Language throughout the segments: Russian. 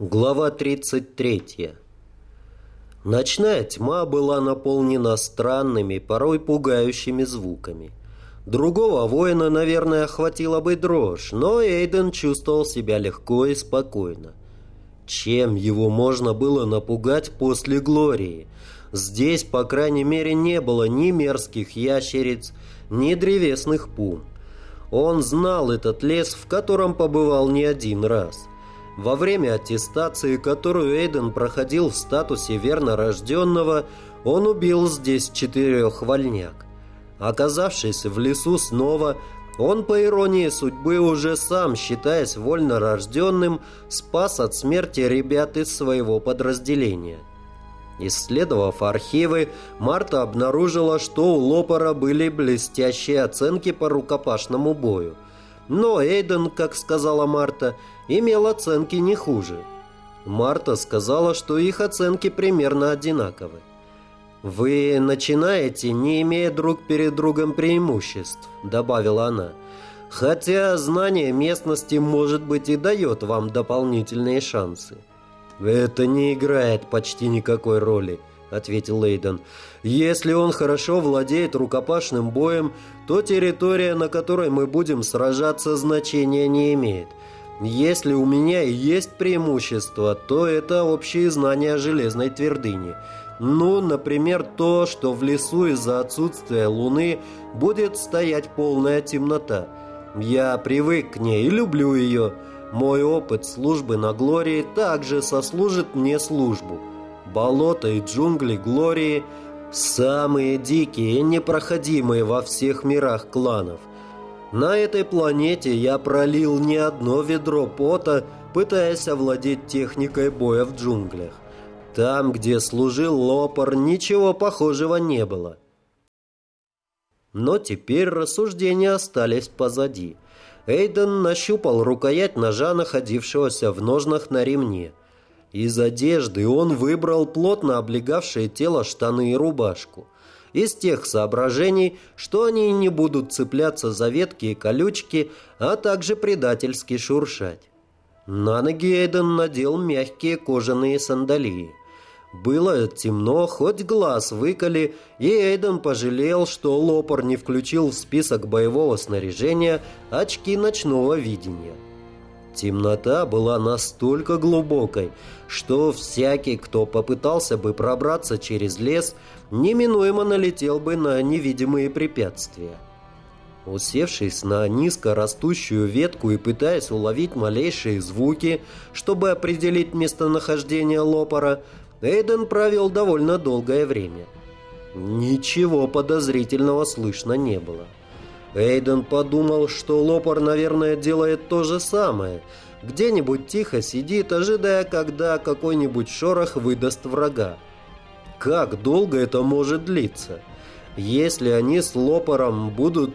Глава 33 Ночная тьма была наполнена странными, порой пугающими звуками. Другого воина, наверное, охватила бы дрожь, но Эйден чувствовал себя легко и спокойно. Чем его можно было напугать после Глории? Здесь, по крайней мере, не было ни мерзких ящериц, ни древесных пум. Он знал этот лес, в котором побывал не один раз. Во время аттестации, которую Эйден проходил в статусе верно рожденного, он убил здесь четырех вольняк. Оказавшись в лесу снова, он, по иронии судьбы, уже сам, считаясь вольно рожденным, спас от смерти ребят из своего подразделения. Исследовав архивы, Марта обнаружила, что у Лопара были блестящие оценки по рукопашному бою. Но Эйден, как сказала Марта, имел оценки не хуже. Марта сказала, что их оценки примерно одинаковы. «Вы начинаете, не имея друг перед другом преимуществ», — добавила она. «Хотя знание местности, может быть, и дает вам дополнительные шансы». «Это не играет почти никакой роли», — ответил Лейден. «Если он хорошо владеет рукопашным боем, то территория, на которой мы будем сражаться, значения не имеет. Если у меня и есть преимущество, то это общие знания железной твердыне. Ну, например, то, что в лесу из-за отсутствия луны будет стоять полная темнота. Я привык к ней и люблю ее. Мой опыт службы на Глории также сослужит мне службу. Болото и джунгли Глории – самые дикие и непроходимые во всех мирах кланов. На этой планете я пролил не одно ведро пота, пытаясь овладеть техникой боя в джунглях. Там, где служил Лопар, ничего похожего не было. Но теперь рассуждения остались позади. Эйден нащупал рукоять ножа, находившегося в ножнах на ремне. Из одежды он выбрал плотно облегавшее тело штаны и рубашку – из тех соображений, что они не будут цепляться за ветки и колючки, а также предательски шуршать. На ноги Эйден надел мягкие кожаные сандалии. Было темно, хоть глаз выколи, и Эйден пожалел, что Лопар не включил в список боевого снаряжения очки ночного видения. Темнота была настолько глубокой, что всякий, кто попытался бы пробраться через лес, неминуемо налетел бы на невидимые препятствия. Усевшись на низко растущую ветку и пытаясь уловить малейшие звуки, чтобы определить местонахождение лопара, Эйден провел довольно долгое время. Ничего подозрительного слышно не было. Эйден подумал, что лопар, наверное, делает то же самое. Где-нибудь тихо сидит, ожидая, когда какой-нибудь шорох выдаст врага. Как долго это может длиться? Если они с лопаром будут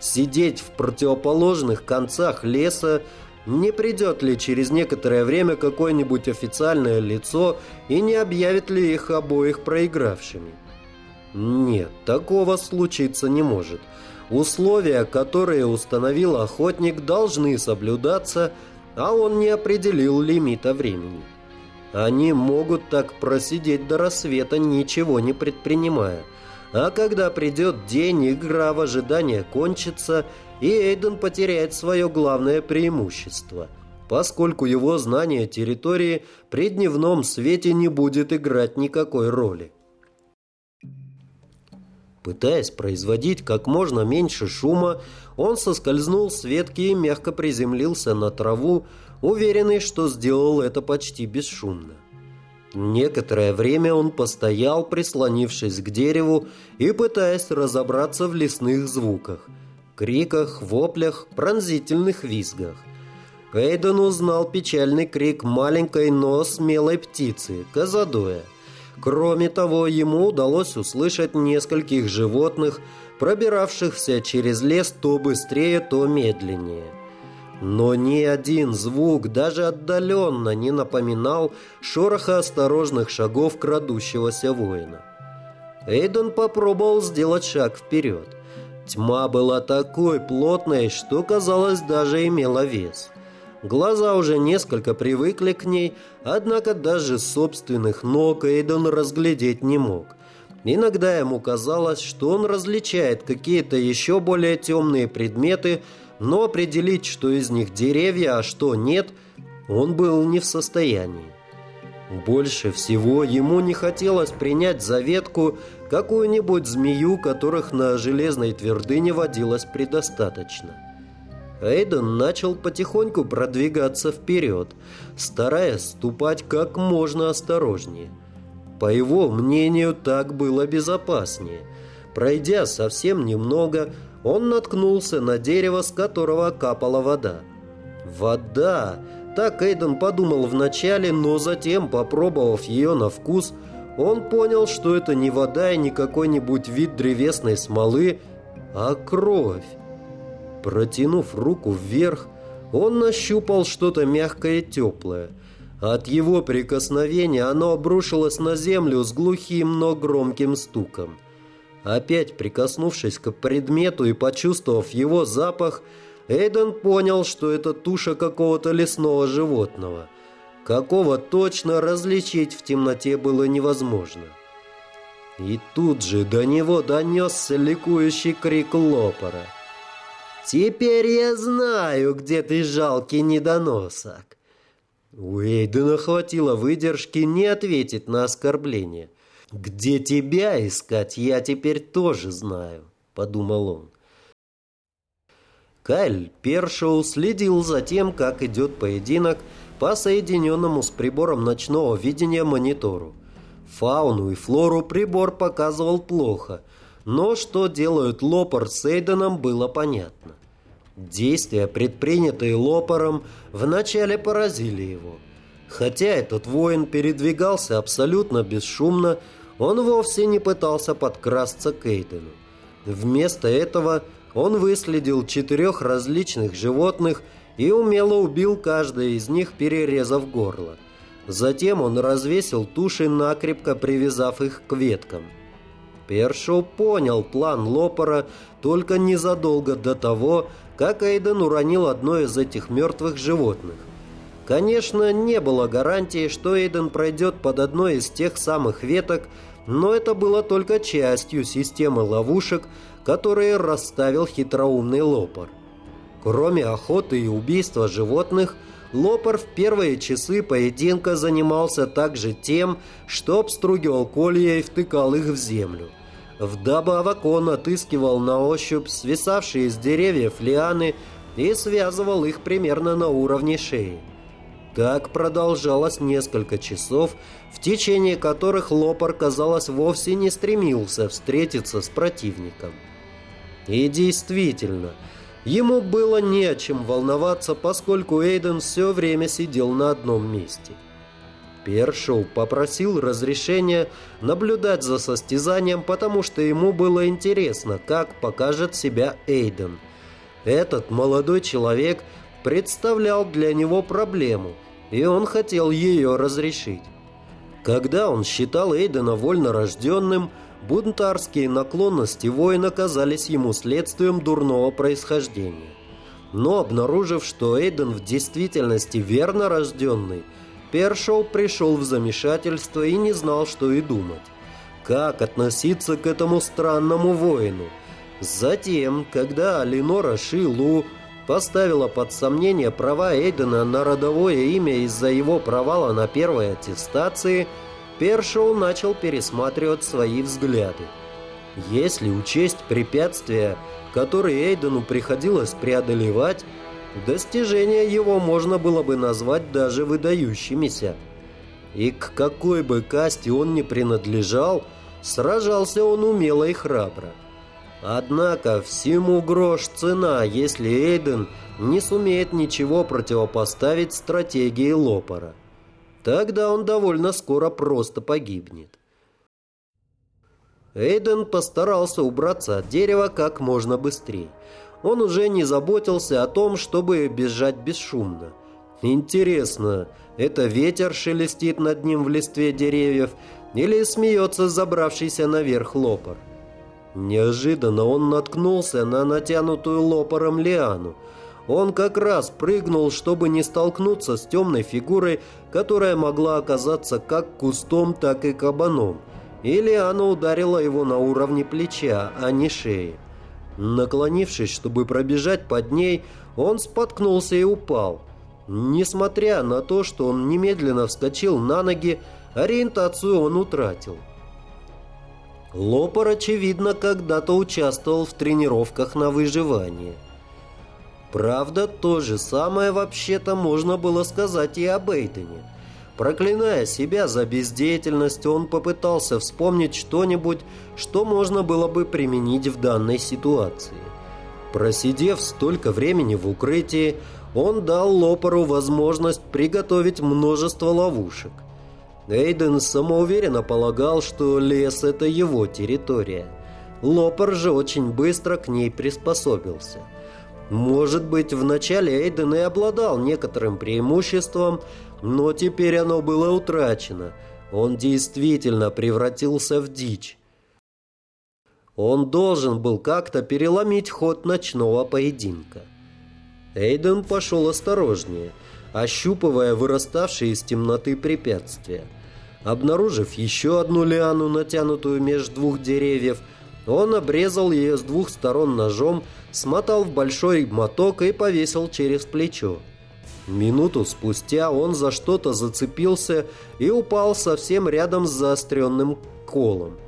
сидеть в противоположных концах леса, не придет ли через некоторое время какое-нибудь официальное лицо и не объявит ли их обоих проигравшими? Нет, такого случиться не может. Условия, которые установил охотник, должны соблюдаться, а он не определил лимита времени. Они могут так просидеть до рассвета, ничего не предпринимая. А когда придет день, игра в ожидание кончится, и Эйден потеряет свое главное преимущество, поскольку его знание территории при дневном свете не будет играть никакой роли. Пытаясь производить как можно меньше шума, он соскользнул с ветки и мягко приземлился на траву, уверенный, что сделал это почти бесшумно. Некоторое время он постоял, прислонившись к дереву и пытаясь разобраться в лесных звуках – криках, воплях, пронзительных визгах. Эйден узнал печальный крик маленькой, но смелой птицы – казадоя. Кроме того, ему удалось услышать нескольких животных, пробиравшихся через лес то быстрее, то медленнее – но ни один звук даже отдаленно не напоминал шороха осторожных шагов крадущегося воина. Эйден попробовал сделать шаг вперед. Тьма была такой плотной, что, казалось, даже имела вес. Глаза уже несколько привыкли к ней, однако даже собственных ног Эйден разглядеть не мог. Иногда ему казалось, что он различает какие-то еще более темные предметы, но определить, что из них деревья, а что нет, он был не в состоянии. Больше всего ему не хотелось принять за ветку какую-нибудь змею, которых на железной твердыне водилось предостаточно. Эйден начал потихоньку продвигаться вперед, стараясь ступать как можно осторожнее. По его мнению, так было безопаснее. Пройдя совсем немного, он наткнулся на дерево, с которого капала вода. Вода! Так Эйден подумал вначале, но затем, попробовав ее на вкус, он понял, что это не вода и не какой-нибудь вид древесной смолы, а кровь. Протянув руку вверх, он нащупал что-то мягкое и теплое. От его прикосновения оно обрушилось на землю с глухим, но громким стуком. Опять прикоснувшись к предмету и почувствовав его запах, Эйден понял, что это туша какого-то лесного животного. Какого точно различить в темноте было невозможно. И тут же до него донесся ликующий крик лопора. «Теперь я знаю, где ты, жалкий недоносок!» У Эйдена хватило выдержки не ответить на оскорбление. «Где тебя искать, я теперь тоже знаю», — подумал он. Кайль Першоу следил за тем, как идет поединок по соединенному с прибором ночного видения монитору. Фауну и флору прибор показывал плохо, но что делают Лопар с Эйденом, было понятно. Действия, предпринятые Лопаром, вначале поразили его. Хотя этот воин передвигался абсолютно бесшумно, он вовсе не пытался подкрасться к Эйдену. Вместо этого он выследил четырех различных животных и умело убил каждое из них, перерезав горло. Затем он развесил туши, накрепко привязав их к веткам. Першоу понял план Лопора только незадолго до того, как Эйден уронил одно из этих мертвых животных. Конечно, не было гарантии, что Эйден пройдет под одной из тех самых веток, но это было только частью системы ловушек, которые расставил хитроумный Лопар. Кроме охоты и убийства животных, Лопар в первые часы поединка занимался также тем, что обстругивал колья и втыкал их в землю. Вдобавок он отыскивал на ощупь свисавшие из деревьев лианы и связывал их примерно на уровне шеи. Так продолжалось несколько часов, в течение которых Лопар, казалось, вовсе не стремился встретиться с противником. И действительно, ему было не о чем волноваться, поскольку Эйден все время сидел на одном месте. Першоу попросил разрешения наблюдать за состязанием, потому что ему было интересно, как покажет себя Эйден. Этот молодой человек представлял для него проблему, и он хотел ее разрешить. Когда он считал Эйдена вольнорожденным, бунтарские наклонности воина казались ему следствием дурного происхождения. Но обнаружив, что Эйден в действительности верно рожденный, Першоу пришел в замешательство и не знал, что и думать. Как относиться к этому странному воину? Затем, когда Алинора Шилу поставила под сомнение права Эйдена на родовое имя из-за его провала на первой аттестации, Першоу начал пересматривать свои взгляды. Если учесть препятствия, которые Эйдену приходилось преодолевать, достижения его можно было бы назвать даже выдающимися. И к какой бы касте он ни принадлежал, сражался он умело и храбро. Однако всему грош цена, если Эйден не сумеет ничего противопоставить стратегии Лопара. Тогда он довольно скоро просто погибнет. Эйден постарался убраться от дерева как можно быстрее. Он уже не заботился о том, чтобы бежать бесшумно. Интересно, это ветер шелестит над ним в листве деревьев или смеется забравшийся наверх лопар? Неожиданно он наткнулся на натянутую лопаром лиану. он как раз прыгнул, чтобы не столкнуться с темной фигурой, которая могла оказаться как кустом, так и кабаном. Или она ударила его на уровне плеча, а не шеи. Наклонившись, чтобы пробежать под ней, он споткнулся и упал. Несмотря на то, что он немедленно вскочил на ноги, ориентацию он утратил. Лопар, очевидно, когда-то участвовал в тренировках на выживание. Правда, то же самое вообще-то можно было сказать и об Эйдене. Проклиная себя за бездеятельность, он попытался вспомнить что-нибудь, что можно было бы применить в данной ситуации. Просидев столько времени в укрытии, он дал Лопару возможность приготовить множество ловушек. Эйден самоуверенно полагал, что лес – это его территория. Лопар же очень быстро к ней приспособился – может быть, вначале Эйден и обладал некоторым преимуществом, но теперь оно было утрачено. Он действительно превратился в дичь. Он должен был как-то переломить ход ночного поединка. Эйден пошел осторожнее, ощупывая выраставшие из темноты препятствия. Обнаружив еще одну лиану, натянутую между двух деревьев, он обрезал ее с двух сторон ножом, смотал в большой моток и повесил через плечо. Минуту спустя он за что-то зацепился и упал совсем рядом с заостренным колом.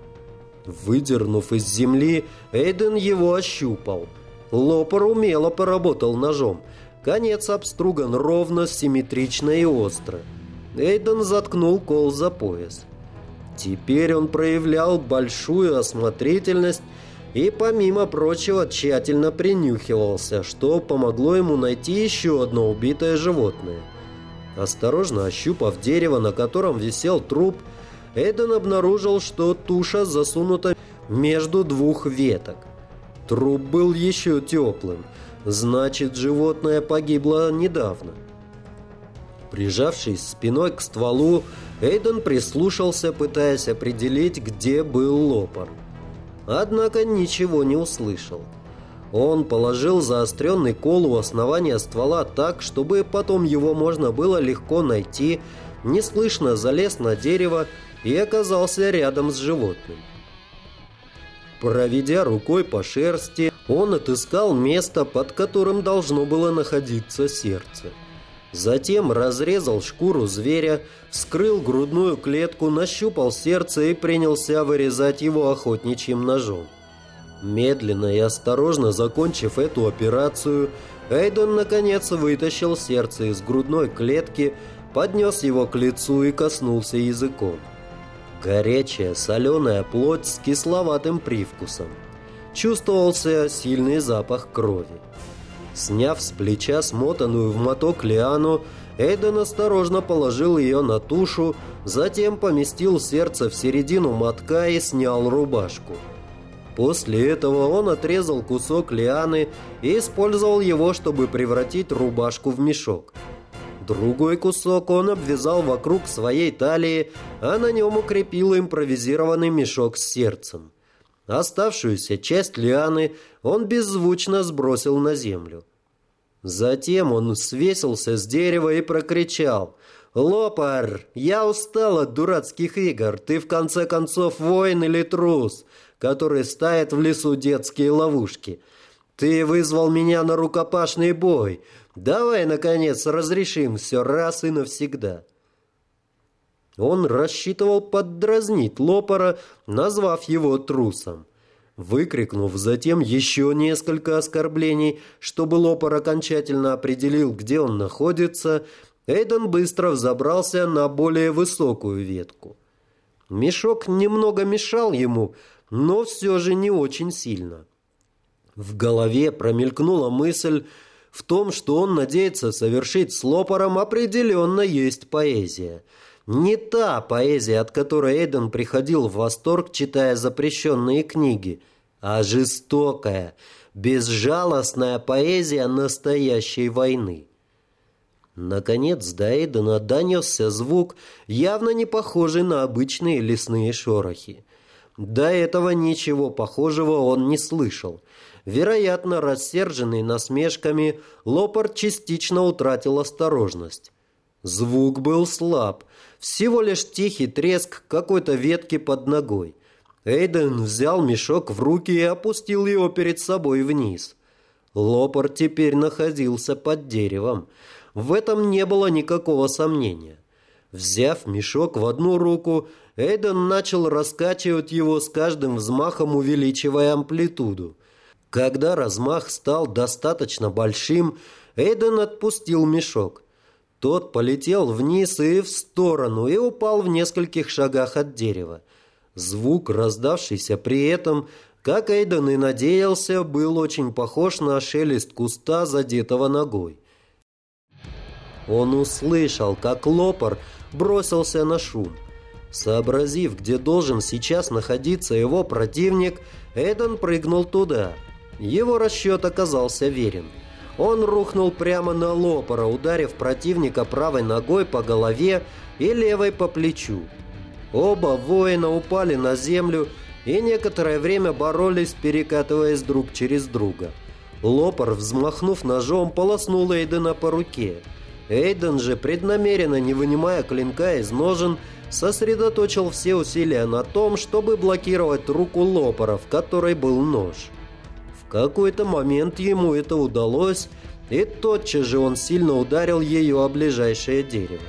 Выдернув из земли, Эйден его ощупал. Лопар умело поработал ножом. Конец обструган ровно, симметрично и остро. Эйден заткнул кол за пояс. Теперь он проявлял большую осмотрительность и, помимо прочего, тщательно принюхивался, что помогло ему найти еще одно убитое животное. Осторожно ощупав дерево, на котором висел труп, Эйден обнаружил, что туша засунута между двух веток. Труп был еще теплым, значит, животное погибло недавно. Прижавшись спиной к стволу, Эйден прислушался, пытаясь определить, где был лопар однако ничего не услышал. Он положил заостренный кол у основания ствола так, чтобы потом его можно было легко найти, неслышно залез на дерево и оказался рядом с животным. Проведя рукой по шерсти, он отыскал место, под которым должно было находиться сердце. Затем разрезал шкуру зверя, вскрыл грудную клетку, нащупал сердце и принялся вырезать его охотничьим ножом. Медленно и осторожно закончив эту операцию, Эйден наконец вытащил сердце из грудной клетки, поднес его к лицу и коснулся языком. Горячая соленая плоть с кисловатым привкусом. Чувствовался сильный запах крови. Сняв с плеча смотанную в моток лиану, Эйден осторожно положил ее на тушу, затем поместил сердце в середину мотка и снял рубашку. После этого он отрезал кусок лианы и использовал его, чтобы превратить рубашку в мешок. Другой кусок он обвязал вокруг своей талии, а на нем укрепил импровизированный мешок с сердцем. Оставшуюся часть лианы он беззвучно сбросил на землю. Затем он свесился с дерева и прокричал «Лопар, я устал от дурацких игр. Ты в конце концов воин или трус, который ставит в лесу детские ловушки. Ты вызвал меня на рукопашный бой. Давай, наконец, разрешим все раз и навсегда». Он рассчитывал поддразнить Лопара, назвав его трусом. Выкрикнув затем еще несколько оскорблений, чтобы Лопар окончательно определил, где он находится, Эйден быстро взобрался на более высокую ветку. Мешок немного мешал ему, но все же не очень сильно. В голове промелькнула мысль в том, что он надеется совершить с Лопаром определенно есть поэзия – не та поэзия, от которой Эйден приходил в восторг, читая запрещенные книги, а жестокая, безжалостная поэзия настоящей войны. Наконец до Эйдена донесся звук, явно не похожий на обычные лесные шорохи. До этого ничего похожего он не слышал. Вероятно, рассерженный насмешками, Лопар частично утратил осторожность. Звук был слаб, всего лишь тихий треск какой-то ветки под ногой. Эйден взял мешок в руки и опустил его перед собой вниз. Лопар теперь находился под деревом. В этом не было никакого сомнения. Взяв мешок в одну руку, Эйден начал раскачивать его с каждым взмахом, увеличивая амплитуду. Когда размах стал достаточно большим, Эйден отпустил мешок. Тот полетел вниз и в сторону и упал в нескольких шагах от дерева. Звук, раздавшийся при этом, как Эйден и надеялся, был очень похож на шелест куста, задетого ногой. Он услышал, как лопар бросился на шум. Сообразив, где должен сейчас находиться его противник, Эйден прыгнул туда – его расчет оказался верен. Он рухнул прямо на лопара, ударив противника правой ногой по голове и левой по плечу. Оба воина упали на землю и некоторое время боролись, перекатываясь друг через друга. Лопар, взмахнув ножом, полоснул Эйдена по руке. Эйден же, преднамеренно не вынимая клинка из ножен, сосредоточил все усилия на том, чтобы блокировать руку Лопара, в которой был нож какой-то момент ему это удалось, и тотчас же он сильно ударил ее о ближайшее дерево.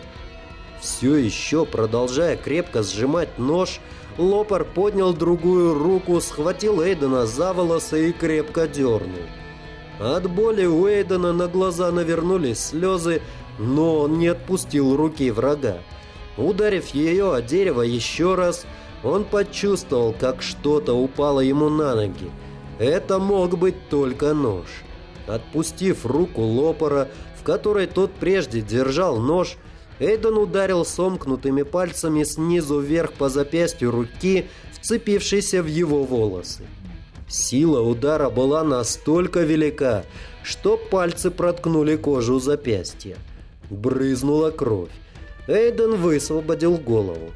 Все еще, продолжая крепко сжимать нож, Лопар поднял другую руку, схватил Эйдена за волосы и крепко дернул. От боли у Эйдена на глаза навернулись слезы, но он не отпустил руки врага. Ударив ее о дерево еще раз, он почувствовал, как что-то упало ему на ноги. Это мог быть только нож. Отпустив руку лопора, в которой тот прежде держал нож, Эйден ударил сомкнутыми пальцами снизу вверх по запястью руки, вцепившейся в его волосы. Сила удара была настолько велика, что пальцы проткнули кожу запястья. Брызнула кровь. Эйден высвободил голову.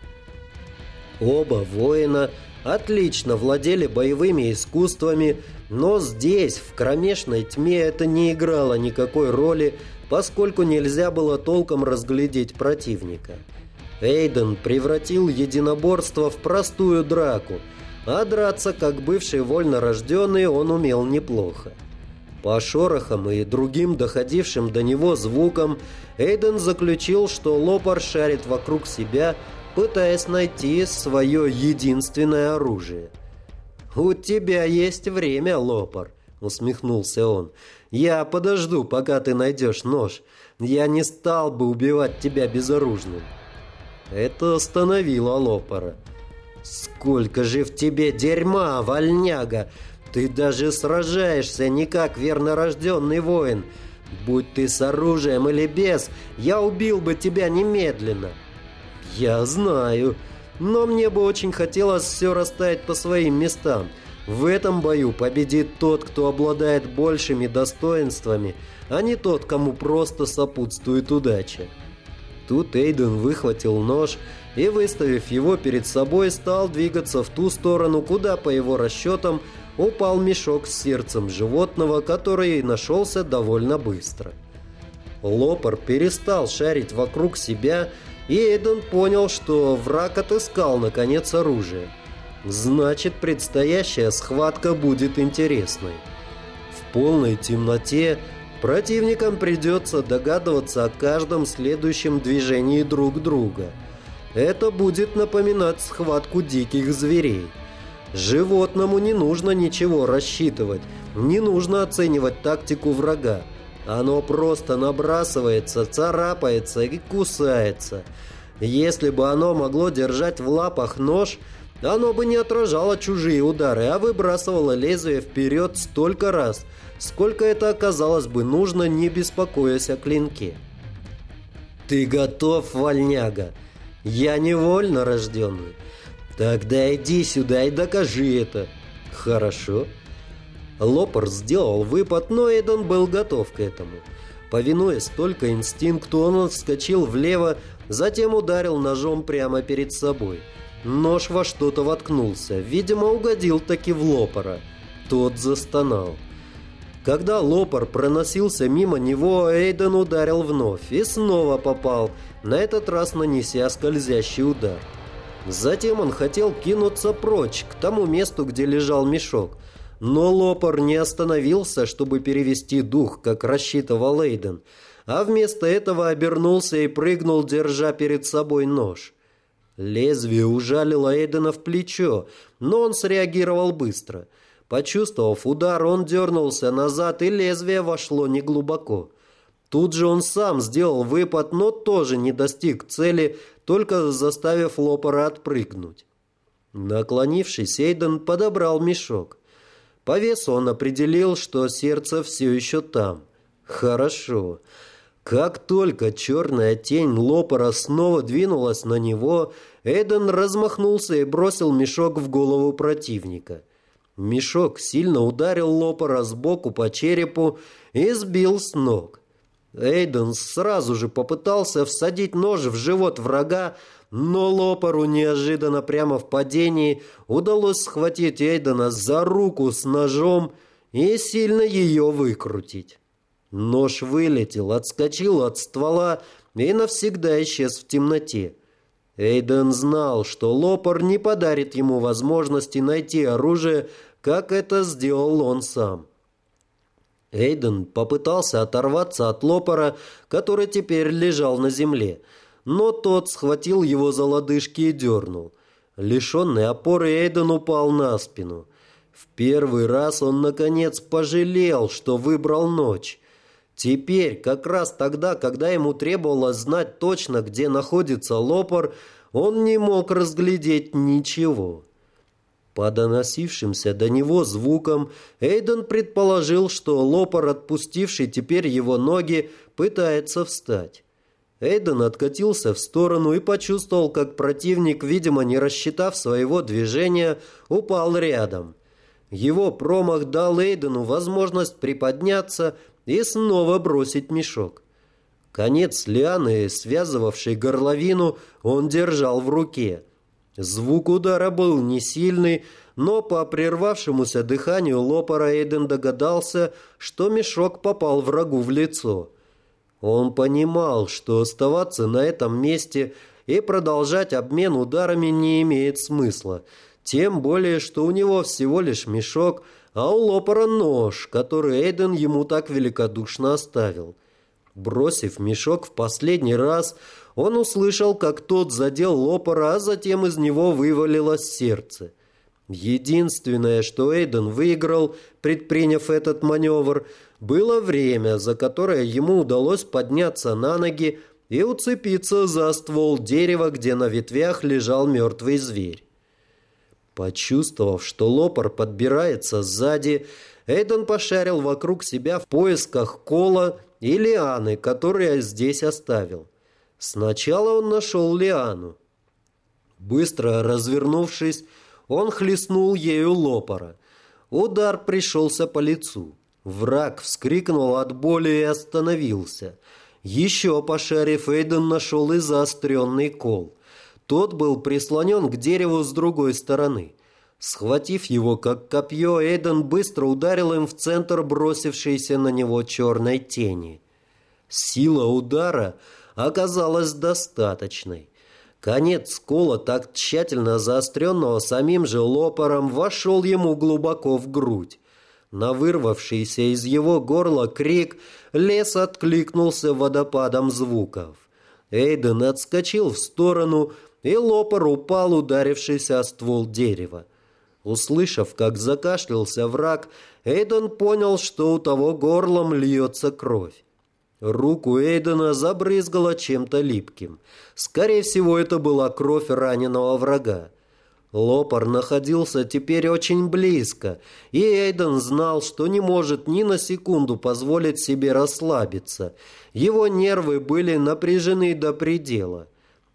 Оба воина отлично владели боевыми искусствами, но здесь, в кромешной тьме, это не играло никакой роли, поскольку нельзя было толком разглядеть противника. Эйден превратил единоборство в простую драку, а драться, как бывший вольнорожденный, он умел неплохо. По шорохам и другим доходившим до него звукам Эйден заключил, что лопар шарит вокруг себя, пытаясь найти свое единственное оружие. «У тебя есть время, лопар», — усмехнулся он. «Я подожду, пока ты найдешь нож. Я не стал бы убивать тебя безоружным». Это остановило лопара. «Сколько же в тебе дерьма, вольняга! Ты даже сражаешься не как вернорожденный воин. Будь ты с оружием или без, я убил бы тебя немедленно». «Я знаю, но мне бы очень хотелось все расставить по своим местам. В этом бою победит тот, кто обладает большими достоинствами, а не тот, кому просто сопутствует удача». Тут Эйден выхватил нож и, выставив его перед собой, стал двигаться в ту сторону, куда, по его расчетам, упал мешок с сердцем животного, который нашелся довольно быстро. Лопар перестал шарить вокруг себя и Эйден понял, что враг отыскал, наконец, оружие. Значит, предстоящая схватка будет интересной. В полной темноте противникам придется догадываться о каждом следующем движении друг друга. Это будет напоминать схватку диких зверей. Животному не нужно ничего рассчитывать, не нужно оценивать тактику врага. Оно просто набрасывается, царапается и кусается. Если бы оно могло держать в лапах нож, оно бы не отражало чужие удары, а выбрасывало лезвие вперед столько раз, сколько это оказалось бы нужно, не беспокоясь о клинке. «Ты готов, вольняга? Я невольно рожденный. Тогда иди сюда и докажи это». «Хорошо». Лопар сделал выпад, но Эйден был готов к этому. Повинуясь только инстинкту, он отскочил влево, затем ударил ножом прямо перед собой. Нож во что-то воткнулся, видимо, угодил таки в Лопара. Тот застонал. Когда лопар проносился мимо него, Эйден ударил вновь и снова попал, на этот раз нанеся скользящий удар. Затем он хотел кинуться прочь, к тому месту, где лежал мешок. Но лопар не остановился, чтобы перевести дух, как рассчитывал Эйден, а вместо этого обернулся и прыгнул, держа перед собой нож. Лезвие ужалило Эйдена в плечо, но он среагировал быстро. Почувствовав удар, он дернулся назад, и лезвие вошло неглубоко. Тут же он сам сделал выпад, но тоже не достиг цели, только заставив лопара отпрыгнуть. Наклонившись, Эйден подобрал мешок. По весу он определил, что сердце все еще там. Хорошо. Как только черная тень лопара снова двинулась на него, Эйден размахнулся и бросил мешок в голову противника. Мешок сильно ударил лопара сбоку по черепу и сбил с ног. Эйден сразу же попытался всадить нож в живот врага, но Лопару неожиданно прямо в падении удалось схватить Эйдена за руку с ножом и сильно ее выкрутить. Нож вылетел, отскочил от ствола и навсегда исчез в темноте. Эйден знал, что Лопар не подарит ему возможности найти оружие, как это сделал он сам. Эйден попытался оторваться от лопара, который теперь лежал на земле, но тот схватил его за лодыжки и дернул. Лишенный опоры Эйден упал на спину. В первый раз он, наконец, пожалел, что выбрал ночь. Теперь, как раз тогда, когда ему требовалось знать точно, где находится лопар, он не мог разглядеть ничего. По доносившимся до него звукам Эйден предположил, что лопар, отпустивший теперь его ноги, пытается встать. Эйден откатился в сторону и почувствовал, как противник, видимо, не рассчитав своего движения, упал рядом. Его промах дал Эйдену возможность приподняться и снова бросить мешок. Конец лианы, связывавшей горловину, он держал в руке – Звук удара был не сильный, но по прервавшемуся дыханию лопара Эйден догадался, что мешок попал врагу в лицо. Он понимал, что оставаться на этом месте и продолжать обмен ударами не имеет смысла, тем более, что у него всего лишь мешок, а у лопара нож, который Эйден ему так великодушно оставил. Бросив мешок в последний раз, он услышал, как тот задел лопара, а затем из него вывалилось сердце. Единственное, что Эйден выиграл, предприняв этот маневр, было время, за которое ему удалось подняться на ноги и уцепиться за ствол дерева, где на ветвях лежал мертвый зверь. Почувствовав, что лопар подбирается сзади, Эйден пошарил вокруг себя в поисках кола и лианы, которые здесь оставил. Сначала он нашел лиану. Быстро развернувшись, он хлестнул ею лопара. Удар пришелся по лицу. Враг вскрикнул от боли и остановился. Еще пошарив, Эйден нашел и заостренный кол. Тот был прислонен к дереву с другой стороны. Схватив его как копье, Эйден быстро ударил им в центр бросившейся на него черной тени. Сила удара – оказалась достаточной. Конец скола, так тщательно заостренного самим же лопаром, вошел ему глубоко в грудь. На вырвавшийся из его горла крик лес откликнулся водопадом звуков. Эйден отскочил в сторону, и лопар упал, ударившись о ствол дерева. Услышав, как закашлялся враг, Эйден понял, что у того горлом льется кровь. Руку Эйдена забрызгало чем-то липким. Скорее всего, это была кровь раненого врага. Лопар находился теперь очень близко, и Эйден знал, что не может ни на секунду позволить себе расслабиться. Его нервы были напряжены до предела.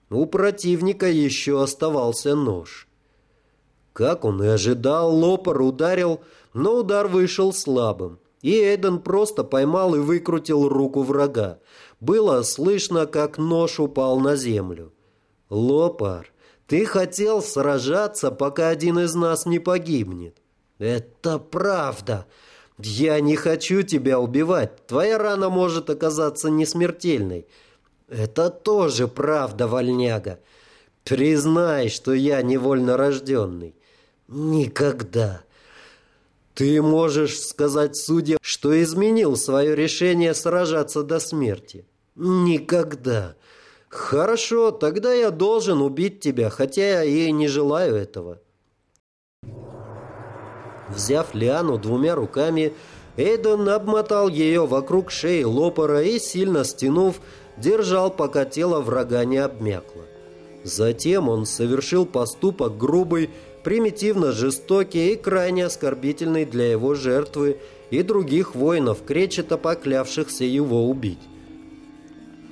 У противника еще оставался нож. Как он и ожидал, Лопар ударил, но удар вышел слабым и Эйден просто поймал и выкрутил руку врага. Было слышно, как нож упал на землю. «Лопар, ты хотел сражаться, пока один из нас не погибнет». «Это правда. «Я не хочу тебя убивать. Твоя рана может оказаться несмертельной». «Это тоже правда, вольняга. Признай, что я невольно рожденный». «Никогда». «Ты можешь сказать судье, что изменил свое решение сражаться до смерти». «Никогда». «Хорошо, тогда я должен убить тебя, хотя я и не желаю этого». Взяв Лиану двумя руками, Эйден обмотал ее вокруг шеи лопора и, сильно стянув, держал, пока тело врага не обмякло. Затем он совершил поступок грубый, примитивно жестокий и крайне оскорбительный для его жертвы и других воинов, кречета поклявшихся его убить.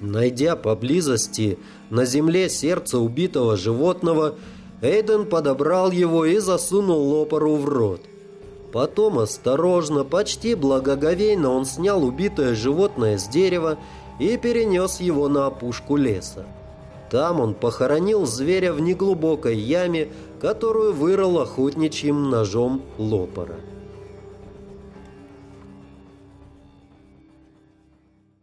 Найдя поблизости на земле сердце убитого животного, Эйден подобрал его и засунул лопору в рот. Потом осторожно, почти благоговейно он снял убитое животное с дерева и перенес его на опушку леса. Там он похоронил зверя в неглубокой яме, которую вырыл охотничьим ножом лопора.